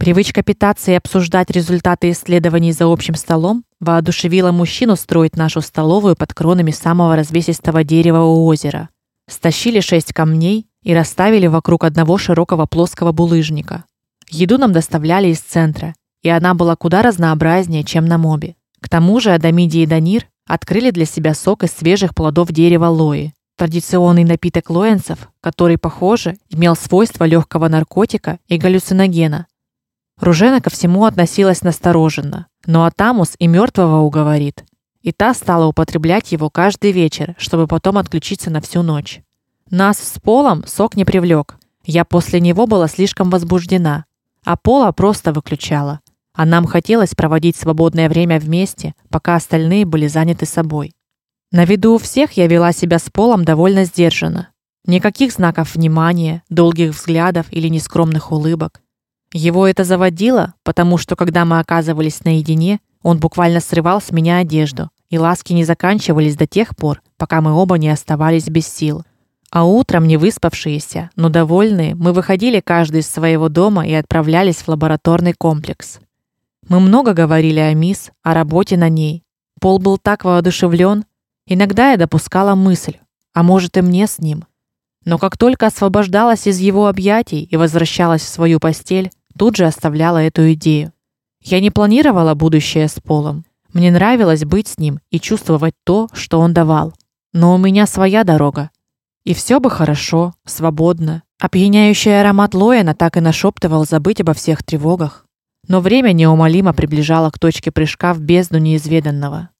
Привычка питаться и обсуждать результаты исследований за общим столом воодушевила мужчину строить нашу столовую под кронами самого развесистого дерева у озера. Стащили шесть камней и расставили вокруг одного широкого плоского булыжника. Еду нам доставляли из центра, и она была куда разнообразнее, чем на мобе. К тому же Адамиди и Данир открыли для себя сок из свежих плодов дерева лои, традиционный напиток лоенцев, который, похоже, имел свойства легкого наркотика и галлюциногена. Ружена ко всему относилась настороженно, но Атамус и мертвого уговорит. И та стала употреблять его каждый вечер, чтобы потом отключиться на всю ночь. Нас с Полом сок не привлек. Я после него была слишком возбуждена, а Пола просто выключала. А нам хотелось проводить свободное время вместе, пока остальные были заняты собой. На виду у всех я вела себя с Полом довольно сдержанно. Никаких знаков внимания, долгих взглядов или нескромных улыбок. Его это заводило, потому что когда мы оказывались наедине, он буквально срывал с меня одежду, и ласки не заканчивались до тех пор, пока мы оба не оставались без сил. А утром, не выспавшиеся, но довольные, мы выходили каждый из своего дома и отправлялись в лабораторный комплекс. Мы много говорили о мисс, о работе на ней. Пол был так воодушевлен, иногда я допускала мысль: а может и мне с ним. Но как только освобождалась из его объятий и возвращалась в свою постель, тут же оставляла эту идею. Я не планировала будущее с Полом. Мне нравилось быть с ним и чувствовать то, что он давал. Но у меня своя дорога. И все бы хорошо, свободно. Опьяняющий аромат Лоэна так и нашептывал забыть обо всех тревогах. Но время неумолимо приближало к точке прыжка в бездну неизведанного.